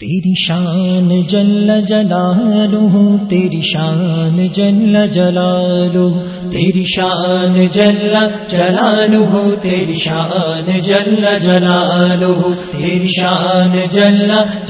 تیری شان جل جلالہ تیری شان جل جلالہ تیری شان جل جلالہ تیری شان جل جلالہ تیری شان جل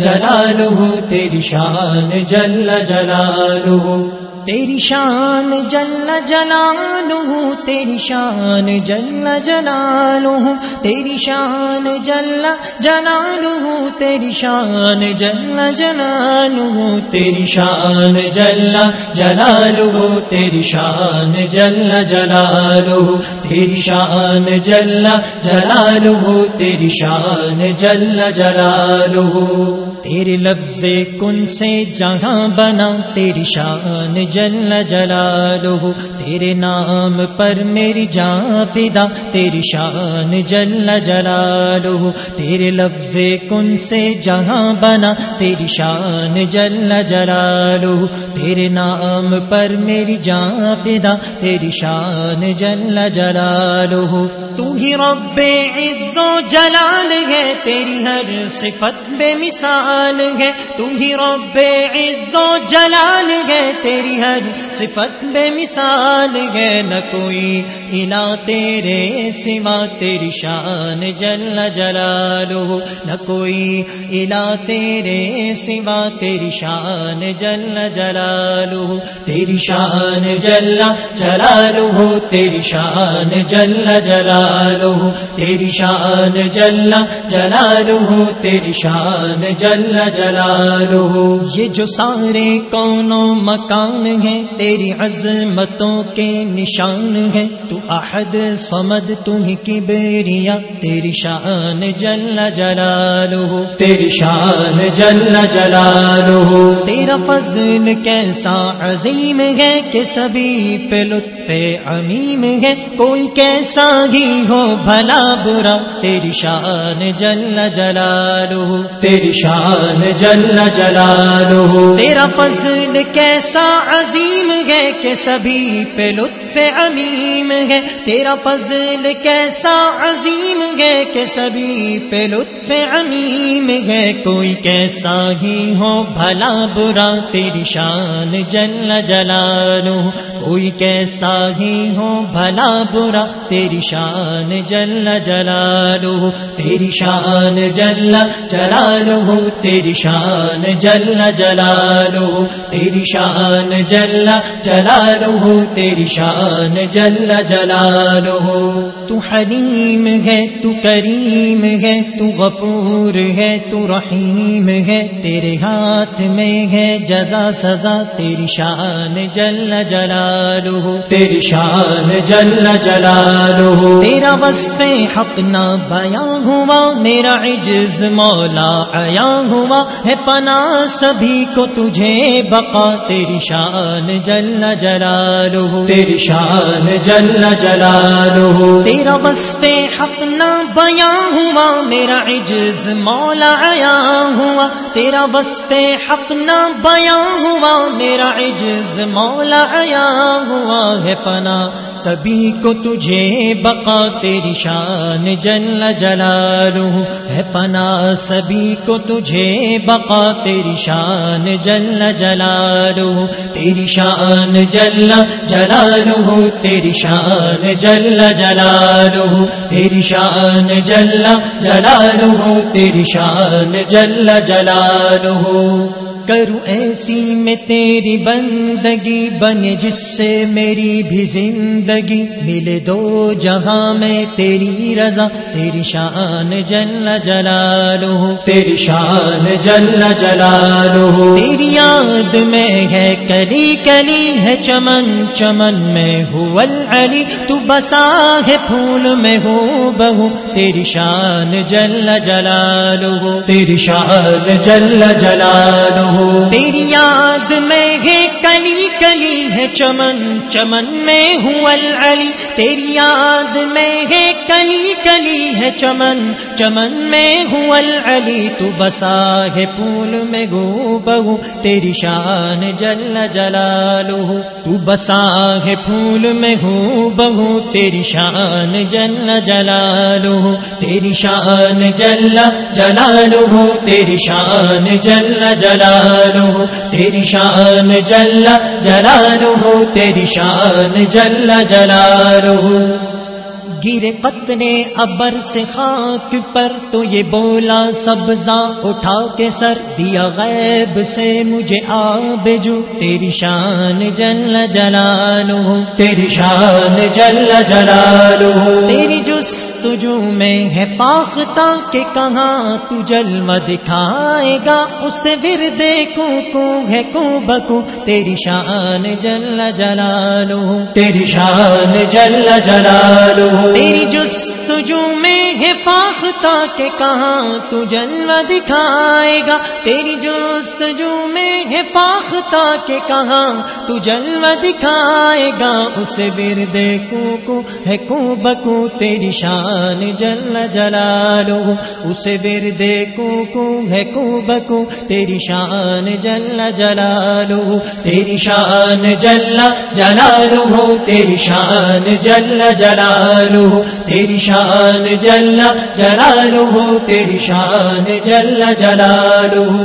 جلالہ تیری شان جل جلالہ تیری شان جل جلالہ تیری شان جل جلالہ تیری شان جل جلالہ تیری شان جل جلالہ، تیری شان جل جلالہ، تیری شان جل جلالہ، تیری شان جل جلالہ، تیری شان جل جلالہ۔ تیرے لفظ کن سے جہاں بنا، تیری شان جل جلالہ، تیرے نام پر میری جان فدا، تیری شان جل جلالہ، تیرے لفظ کن سے جہاں بنا، تیری شان جل جلالہ۔ تیرے نام پر میری جان فدا، تیری شان جل جلالہ۔ تو ہی رب عز و جلال ہے، تیری ہر صفت بے مثال ہے۔ تم ہی رب عز و جلال ہے، تیری ہر صفت بے مثال ہے۔ نہ کوئی الہ تیرے سوا، تیری شان جل جلالہ۔ نہ کوئی الہ تیرے سوا، تیری شان جل جلال جلالہ تیری شان جل جلالہ تیری شان جل جلالہ تیری شان جل جلالہ تیری شان جل جلالہ یہ جو سارے کونوں مکان ہیں تیری عظمتوں کے نشان ہیں تو احد سمد تمہیں کی بیریا تیری شان جل جلالہ تیری شان جل جلالہ تیرا فضل کیسا عظیم ہے کہ سبھی پہ لطف عمیم ہے کوئی کیسا ہی ہو بھلا برا تیری شان جل جلالہ تیری شان جل جلالہ تیرا فضل کیسا عظیم ہے کہ سبھی پہ لطف عمیم ہے تیرا فضل کیسا عظیم ہے کہ سبھی پہ لطف عمیم ہے کوئی کیسا ہی ہو بھلا برا تیری شان جل جلالہ کوئی کیسا ہی ہو بھلا برا، تیری شان جل جلالہ، تیری شان جل جلالہ، تیری شان جل جلالہ، تیری شان جل جلالہ، تیری شان جل جلالہ۔ تو حلیم ہے، تو کریم ہے، تو غفور ہے، تو رحیم ہے، تیرے ہاتھ میں ہے جزا سزا، تیری شان جل جلالہ تیری شان جل جلالہ تیرا وصف حق نہ بیاں ہوا میرا عجز مولا آیا ہوا۔ ہے پنا سبھی کو تجھے بقا تیری شان جل جلالہ تیری شان جل جلالہ تیرا وصف حق نہ بیاں ہوا میرا عجز مولا آیا ہوا۔ تیرا وصف حق نہ بیاں ہوا میرا عجز، مولا آیا ہوا ہے پنا سبھی کو تجھے بقا، تیری شان جل جلالہ ہے پنا سبھی کو تجھے بقا، تیری شان جل جلالہ تیری شان جل جلالہ تیری شان جل جلالہ تیری شان جل جلالہ تیری شان جل جلالہ کروں ایسی میں تیری بندگی بنے جس سے میری بھی زندگی ملے دو جہاں میں تیری رضا تیری شان جل جلالہ تیری شان جل جلالہ۔ تیری یاد میں ہے کلی کلی ہے چمن چمن میں ہو علی تو بسا ہے پھول میں ہو بہو تیری شان جل جلالہ۔ تیری شان جل تیری یاد میں ہے کلی کلی ہے چمن چمن میں ہوں العلی۔ تیری یاد میں ہے کلی کلی ہے چمن چمن میں ہوں العلی، تو بسا ہے پھول میں گو بہو تیری شان جل جلالہ تو بسا ہے پھول میں گو بہو تیری شان جل جلالہ تیری شان جل جلالہ تیری شان جل جلالہ تیری شان جل جلالہ تیری شان جل جلالہ گرے پتنے ابر سے خاک پر تو یہ بولا سبزاں اٹھا کے سر دیا غیب سے مجھے آب جو تیری شان جل جلالو تیری شان جل جلالو تیری جس تجو میں ہے پاختا کہ کہاں تو جلم دکھائے گا اسے ور کو کو ہے کو بکو تیری شان جل جلالو تیری شان جل جلالو تیری جستجو میں ہے پاختا کہ کہاں تو جلوہ دکھائے گا؟ تیری جستجو میں ہے پاختا کہ کہاں تو جلوہ دکھائے گا؟ اسے بر دیکھو کو ہے کو بکو تیری شان جل جلالو اسے بر دیکھو کو ہے کو بکو تیری شان جل جلالو تیری شان جل جلالو تیری شان جل جلالو تیری شان جل جلالہ تیری شان جل جلالہ۔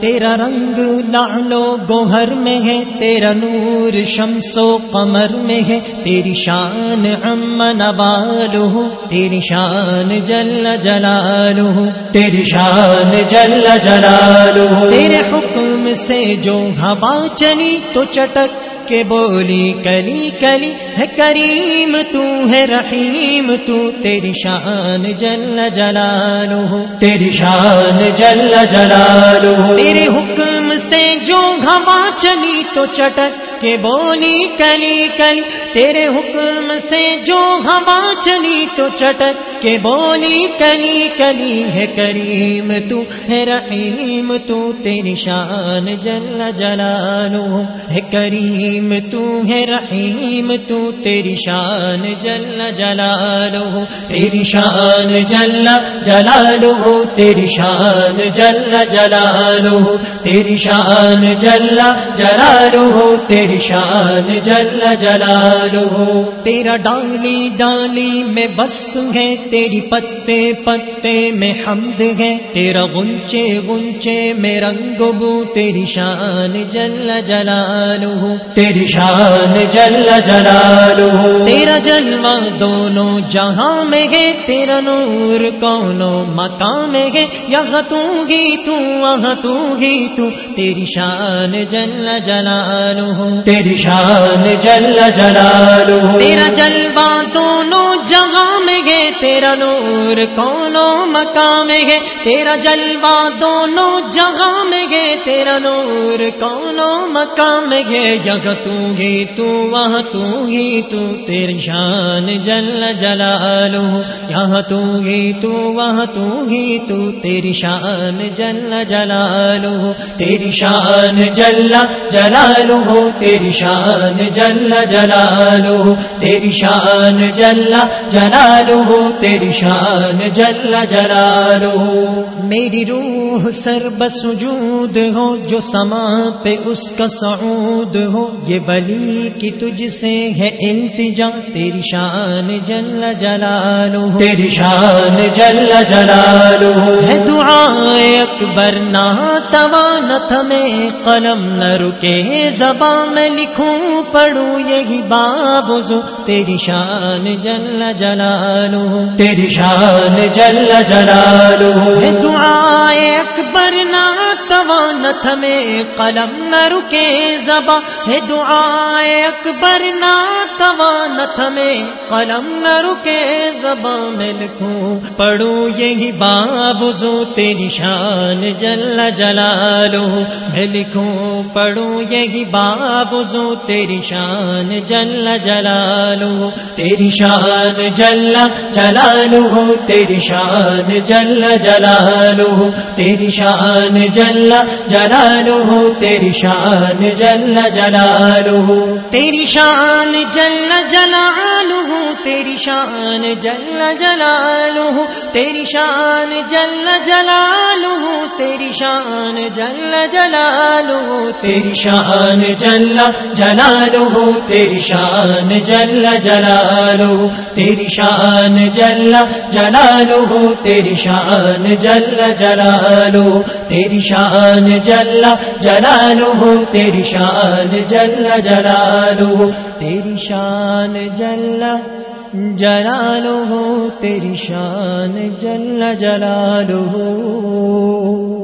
تیرا رنگ لالو گوہر میں ہے تیرا نور شمس و قمر میں ہے۔ تیری شان امن بالو تیری شان جل جلالہ تیری شان جل جلالہ تیرے حکم سے جو ہوا چلی تو چٹک کے بولی کلی کلی ہے کریم تو ہے رحیم تو تیری شان جل جلالو تیری شان جل جلالو تیرے حکم سے جو ہوا چلی تو چٹک کے بولی کلی کلی تیرے حکم سے جو ہوا چلی تو چٹک کے بولی کلی کلی ہے کریم تو، ہے رحیم تو، تیری شان جل جلالو ہے کریم تو، ہے رحیم تو، تیری شان جل جلالو تیری شان جل جلالو تیری شان جل جلالو تیری شان جل جلالو تیری شان جل جلالو تیرا ڈالی ڈالی میں بست ہے تیری پتے پتے میں حمد ہے۔ تیرا گنچے گنچے میں رنگ بو تیری شان جل جلالو تیری شان جل جلالو تیرا جلوہ دونوں جہاں میں ہے تیرا نور کونوں مکان میں ہے۔ یہاں تو گی تو وہاں تو گی تو تیری شان جل جلالو تیری شان جل جلالو تیرا جلوہ دونوں جہاں میں گے تیرا نور کونوں مقام گے تیرا جلوہ دونوں جہاں میں گے تیرا نور کونوں مقام گے یگ تو گی تو وہاں تو گی تو تیری شان جل جلالو یہاں تو گی تو وہاں تو گی تو تیری شان جل جلالو تیری شان جل جلالو تیری شان جل جلالو تیری شان جل جلالو تیری شان جل جلالو میری روح سر بسجود ہو جو سما پہ اس کا سعود ہو۔ یہ بلی کی تجھ سے ہے التجا تیری شان جل جلالو تیری شان جل جلالو ہے دعائے اکبر نہ توانت میں قلم نہ رکے زبان۔ میں لکھوں پڑھوں یہی بابو تیری شان جل جلالو تیری شان جل جلالو دعائے اکبر نہ توانت میں قلم نہ رکے زبا ہے دعائے اکبر نہ توانت میں قلم نہ رکے زبا میں لکھوں۔ پڑھوں یہی بابو تیری شان، جل جلالو میں لکھوں، پڑھوں یہی بابو تیری شان، جل جلالو تیری شان، جل جلالو تیری شان، جل جلالو تیری شان جل جلالو تیری شان جل جلالو تیری شان جل جلالہ تیری شان جل جلالہ۔ تیری شان جل جلالہ تیری شان جل جلالہ۔ تیری شان جل جلالہ تیری شان جل جلالہ۔ تیری شان جل جلالہ، تیری شان جل جلالہ، تیری شان جل جلالہ، تیری شان جل جلالہ، تیری شان جل جلالہ، تیری شان جل جلالہ۔